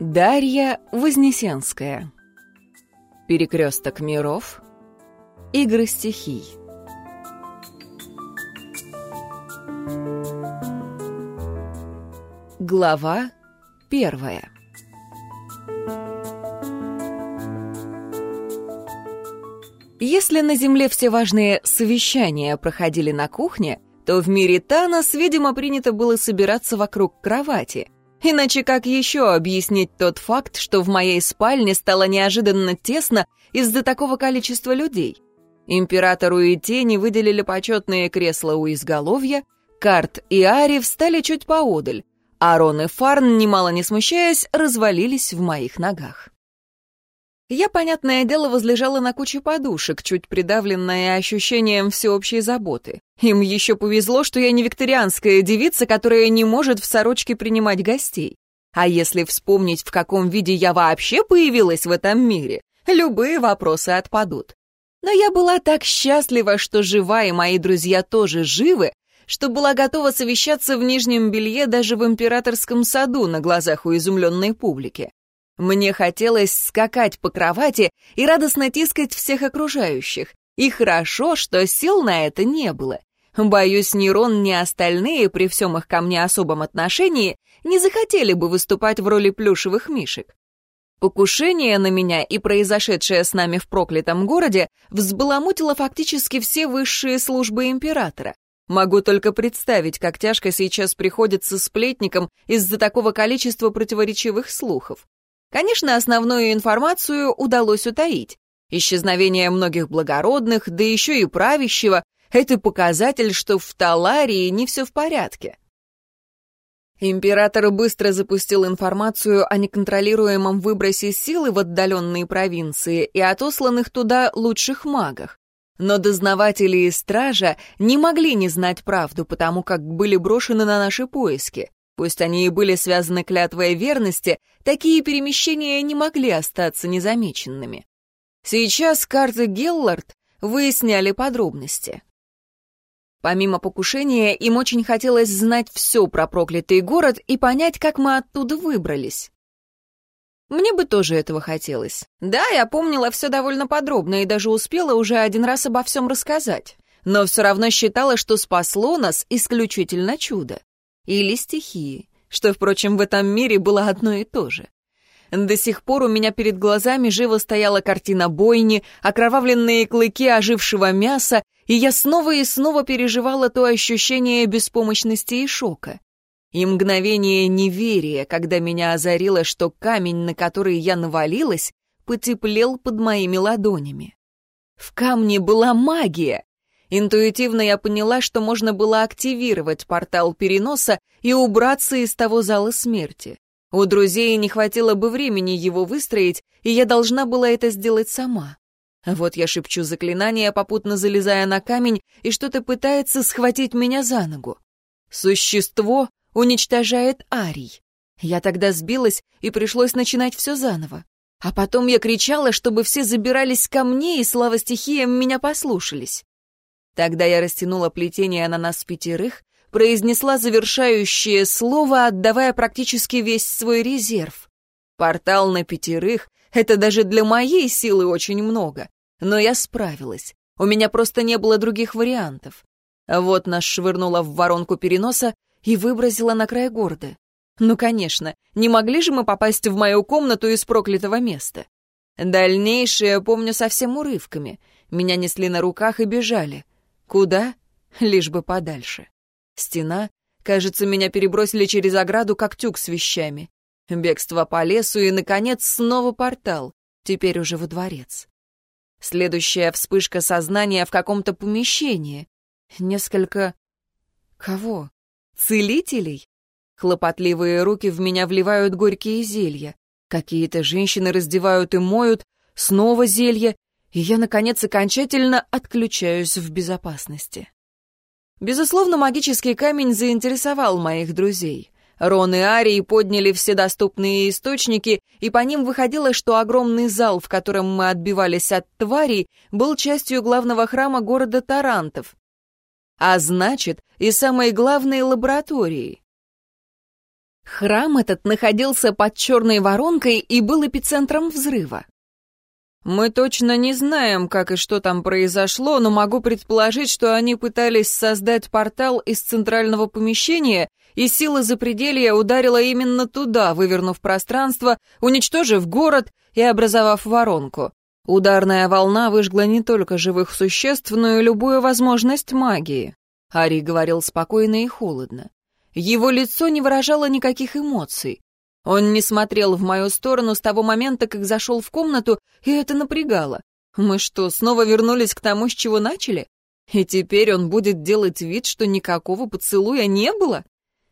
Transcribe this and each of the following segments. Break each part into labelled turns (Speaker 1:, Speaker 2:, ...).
Speaker 1: Дарья Вознесенская. Перекресток миров. Игры стихий. Глава первая. Если на Земле все важные совещания проходили на кухне, то в мире Танос, видимо, принято было собираться вокруг кровати — Иначе как еще объяснить тот факт, что в моей спальне стало неожиданно тесно из-за такого количества людей? Императору и тени выделили почетные кресла у изголовья, Карт и Ари встали чуть поодаль, а Рон и Фарн, немало не смущаясь, развалились в моих ногах. Я, понятное дело, возлежала на куче подушек, чуть придавленная ощущением всеобщей заботы. Им еще повезло, что я не викторианская девица, которая не может в сорочке принимать гостей. А если вспомнить, в каком виде я вообще появилась в этом мире, любые вопросы отпадут. Но я была так счастлива, что жива, и мои друзья тоже живы, что была готова совещаться в нижнем белье даже в императорском саду на глазах у изумленной публики. Мне хотелось скакать по кровати и радостно тискать всех окружающих. И хорошо, что сил на это не было. Боюсь, ни Рон, ни остальные, при всем их ко мне особом отношении, не захотели бы выступать в роли плюшевых мишек. Покушение на меня и произошедшее с нами в проклятом городе взбаламутило фактически все высшие службы императора. Могу только представить, как тяжко сейчас приходится сплетникам из-за такого количества противоречивых слухов. Конечно, основную информацию удалось утаить. Исчезновение многих благородных, да еще и правящего — это показатель, что в Таларии не все в порядке. Император быстро запустил информацию о неконтролируемом выбросе силы в отдаленные провинции и отосланных туда лучших магах. Но дознаватели и стража не могли не знать правду, потому как были брошены на наши поиски. Пусть они и были связаны клятвой верности, такие перемещения не могли остаться незамеченными. Сейчас карты Геллард выясняли подробности. Помимо покушения, им очень хотелось знать все про проклятый город и понять, как мы оттуда выбрались. Мне бы тоже этого хотелось. Да, я помнила все довольно подробно и даже успела уже один раз обо всем рассказать. Но все равно считала, что спасло нас исключительно чудо или стихии, что, впрочем, в этом мире было одно и то же. До сих пор у меня перед глазами живо стояла картина бойни, окровавленные клыки ожившего мяса, и я снова и снова переживала то ощущение беспомощности и шока. И мгновение неверия, когда меня озарило, что камень, на который я навалилась, потеплел под моими ладонями. В камне была магия, Интуитивно я поняла, что можно было активировать портал переноса и убраться из того зала смерти. У друзей не хватило бы времени его выстроить, и я должна была это сделать сама. Вот я шепчу заклинание, попутно залезая на камень, и что-то пытается схватить меня за ногу. Существо уничтожает Арий. Я тогда сбилась, и пришлось начинать все заново. А потом я кричала, чтобы все забирались ко мне, и слава стихиям меня послушались. Тогда я растянула плетение на нас пятерых, произнесла завершающее слово, отдавая практически весь свой резерв. Портал на пятерых — это даже для моей силы очень много. Но я справилась. У меня просто не было других вариантов. Вот нас швырнула в воронку переноса и выбросила на край города. Ну, конечно, не могли же мы попасть в мою комнату из проклятого места. Дальнейшее помню совсем урывками. Меня несли на руках и бежали. Куда? Лишь бы подальше. Стена. Кажется, меня перебросили через ограду, как тюк с вещами. Бегство по лесу и, наконец, снова портал. Теперь уже во дворец. Следующая вспышка сознания в каком-то помещении. Несколько... Кого? Целителей? Хлопотливые руки в меня вливают горькие зелья. Какие-то женщины раздевают и моют, снова зелья, и я, наконец, окончательно отключаюсь в безопасности. Безусловно, магический камень заинтересовал моих друзей. Рон и Арий подняли все доступные источники, и по ним выходило, что огромный зал, в котором мы отбивались от тварей, был частью главного храма города Тарантов, а значит, и самой главной лабораторией. Храм этот находился под черной воронкой и был эпицентром взрыва. Мы точно не знаем, как и что там произошло, но могу предположить, что они пытались создать портал из центрального помещения, и сила запределья ударила именно туда, вывернув пространство, уничтожив город и образовав воронку. Ударная волна выжгла не только живых существ, но и любую возможность магии. Ари говорил спокойно и холодно. Его лицо не выражало никаких эмоций. Он не смотрел в мою сторону с того момента, как зашел в комнату, и это напрягало. Мы что, снова вернулись к тому, с чего начали? И теперь он будет делать вид, что никакого поцелуя не было?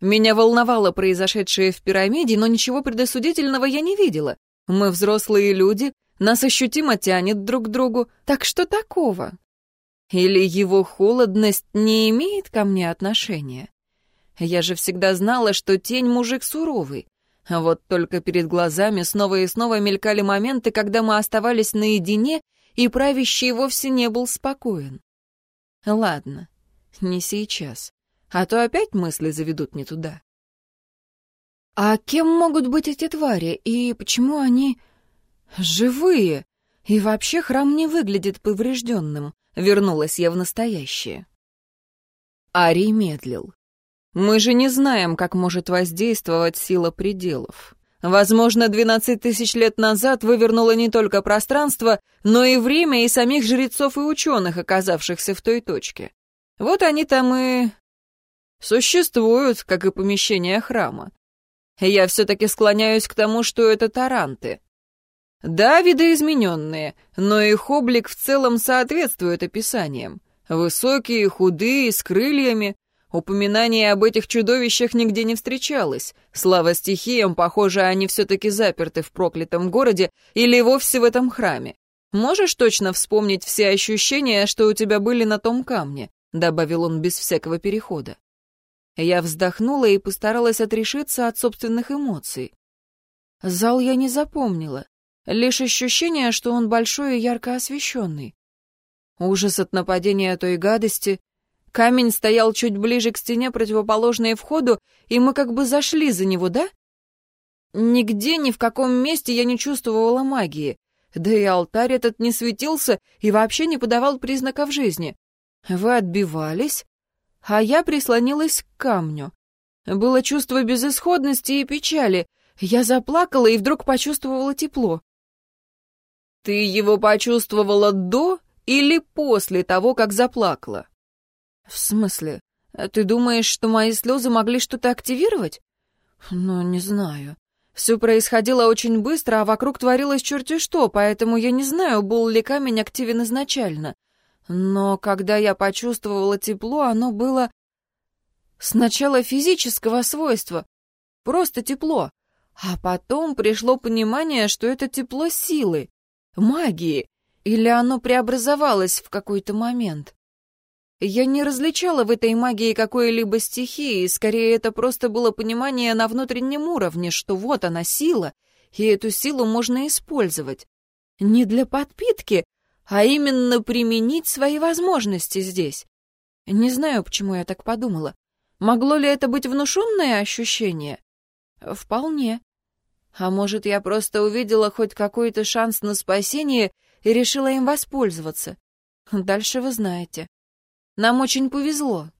Speaker 1: Меня волновало произошедшее в пирамиде, но ничего предосудительного я не видела. Мы взрослые люди, нас ощутимо тянет друг к другу, так что такого? Или его холодность не имеет ко мне отношения? Я же всегда знала, что тень мужик суровый. А вот только перед глазами снова и снова мелькали моменты, когда мы оставались наедине, и правящий вовсе не был спокоен. Ладно, не сейчас, а то опять мысли заведут не туда. А кем могут быть эти твари, и почему они живые? И вообще храм не выглядит поврежденным. Вернулась я в настоящее. Ари медлил. Мы же не знаем, как может воздействовать сила пределов. Возможно, 12 тысяч лет назад вывернуло не только пространство, но и время и самих жрецов и ученых, оказавшихся в той точке. Вот они там и существуют, как и помещение храма. Я все-таки склоняюсь к тому, что это таранты. Да, видоизмененные, но их облик в целом соответствует описаниям. Высокие, худые, с крыльями, Упоминания об этих чудовищах нигде не встречалось. Слава стихиям, похоже, они все-таки заперты в проклятом городе или вовсе в этом храме. Можешь точно вспомнить все ощущения, что у тебя были на том камне?» — добавил он без всякого перехода. Я вздохнула и постаралась отрешиться от собственных эмоций. Зал я не запомнила, лишь ощущение, что он большой и ярко освещенный. Ужас от нападения той гадости, Камень стоял чуть ближе к стене, противоположной входу, и мы как бы зашли за него, да? Нигде, ни в каком месте я не чувствовала магии. Да и алтарь этот не светился и вообще не подавал признаков жизни. Вы отбивались, а я прислонилась к камню. Было чувство безысходности и печали. Я заплакала и вдруг почувствовала тепло. Ты его почувствовала до или после того, как заплакала? «В смысле? А ты думаешь, что мои слезы могли что-то активировать?» «Ну, не знаю. Все происходило очень быстро, а вокруг творилось черти что, поэтому я не знаю, был ли камень активен изначально. Но когда я почувствовала тепло, оно было сначала физического свойства, просто тепло, а потом пришло понимание, что это тепло силы, магии, или оно преобразовалось в какой-то момент. Я не различала в этой магии какой-либо стихии, скорее это просто было понимание на внутреннем уровне, что вот она сила, и эту силу можно использовать. Не для подпитки, а именно применить свои возможности здесь. Не знаю, почему я так подумала. Могло ли это быть внушенное ощущение? Вполне. А может, я просто увидела хоть какой-то шанс на спасение и решила им воспользоваться. Дальше вы знаете. Нам очень повезло».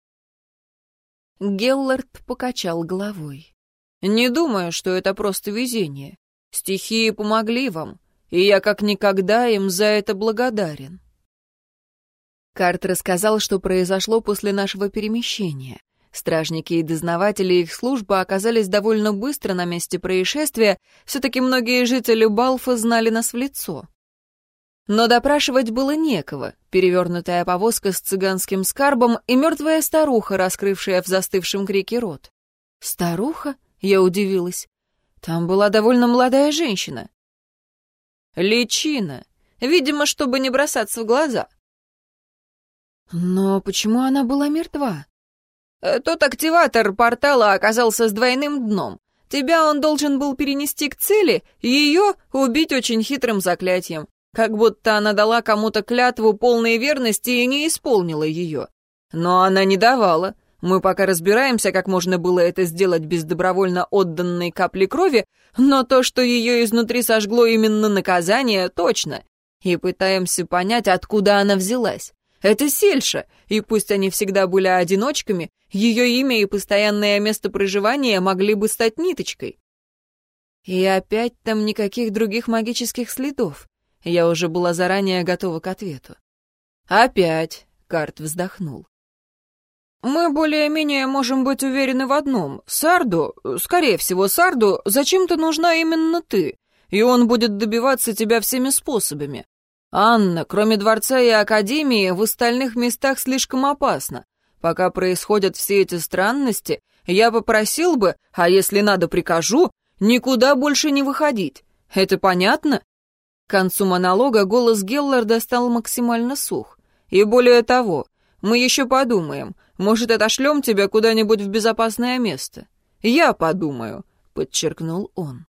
Speaker 1: Геллард покачал головой. «Не думаю, что это просто везение. Стихии помогли вам, и я как никогда им за это благодарен». Карт рассказал, что произошло после нашего перемещения. Стражники и дознаватели их службы оказались довольно быстро на месте происшествия, все-таки многие жители Балфа знали нас в лицо. Но допрашивать было некого. Перевернутая повозка с цыганским скарбом и мертвая старуха, раскрывшая в застывшем крике рот. «Старуха?» — я удивилась. «Там была довольно молодая женщина». «Личина. Видимо, чтобы не бросаться в глаза». «Но почему она была мертва?» «Э, «Тот активатор портала оказался с двойным дном. Тебя он должен был перенести к цели, ее убить очень хитрым заклятием. Как будто она дала кому-то клятву полной верности и не исполнила ее. Но она не давала. Мы пока разбираемся, как можно было это сделать без добровольно отданной капли крови, но то, что ее изнутри сожгло именно наказание, точно. И пытаемся понять, откуда она взялась. Это Сельша, и пусть они всегда были одиночками, ее имя и постоянное место проживания могли бы стать ниточкой. И опять там никаких других магических следов. Я уже была заранее готова к ответу. «Опять», — Карт вздохнул. «Мы более-менее можем быть уверены в одном. Сарду, скорее всего, Сарду, зачем-то нужна именно ты, и он будет добиваться тебя всеми способами. Анна, кроме дворца и академии, в остальных местах слишком опасно. Пока происходят все эти странности, я попросил бы, а если надо, прикажу, никуда больше не выходить. Это понятно?» Концу монолога голос Гелларда стал максимально сух. «И более того, мы еще подумаем, может, отошлем тебя куда-нибудь в безопасное место? Я подумаю», — подчеркнул он.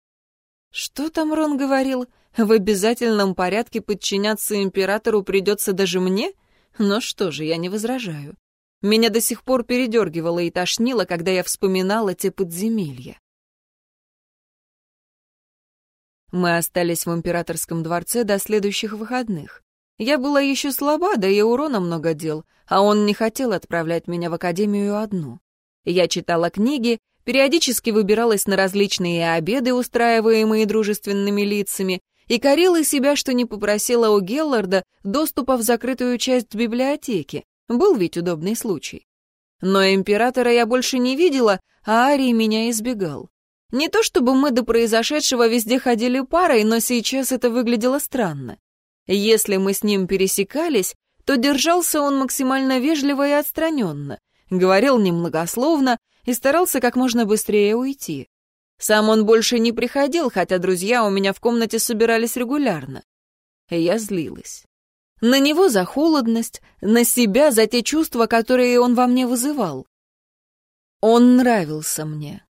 Speaker 1: «Что там Рон говорил? В обязательном порядке подчиняться императору придется даже мне? Но что же, я не возражаю. Меня до сих пор передергивало и тошнило, когда я вспоминала те подземелья. Мы остались в императорском дворце до следующих выходных. Я была еще слаба, да и урона много дел, а он не хотел отправлять меня в академию одну. Я читала книги, периодически выбиралась на различные обеды, устраиваемые дружественными лицами, и корила себя, что не попросила у Гелларда доступа в закрытую часть библиотеки. Был ведь удобный случай. Но императора я больше не видела, а Арий меня избегал. Не то чтобы мы до произошедшего везде ходили парой, но сейчас это выглядело странно. Если мы с ним пересекались, то держался он максимально вежливо и отстраненно, говорил немногословно и старался как можно быстрее уйти. Сам он больше не приходил, хотя друзья у меня в комнате собирались регулярно. Я злилась. На него за холодность, на себя за те чувства, которые он во мне вызывал. Он нравился мне.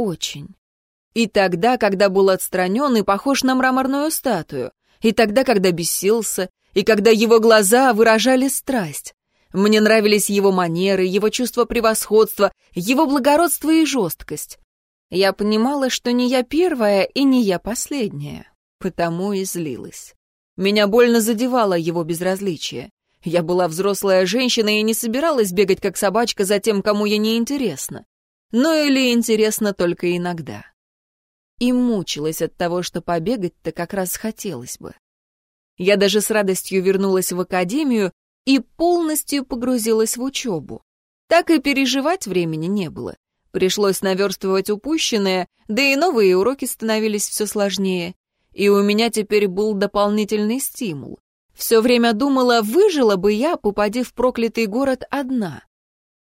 Speaker 1: Очень. И тогда, когда был отстранен и похож на мраморную статую, и тогда, когда бесился, и когда его глаза выражали страсть. Мне нравились его манеры, его чувство превосходства, его благородство и жесткость. Я понимала, что не я первая и не я последняя, потому и злилась. Меня больно задевало его безразличие. Я была взрослая женщина и не собиралась бегать как собачка за тем, кому я не Но или интересно только иногда. И мучилась от того, что побегать-то как раз хотелось бы. Я даже с радостью вернулась в академию и полностью погрузилась в учебу. Так и переживать времени не было. Пришлось наверстывать упущенное, да и новые уроки становились все сложнее. И у меня теперь был дополнительный стимул. Все время думала, выжила бы я, попадя в проклятый город одна.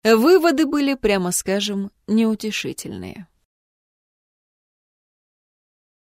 Speaker 1: Выводы были, прямо скажем, неутешительные.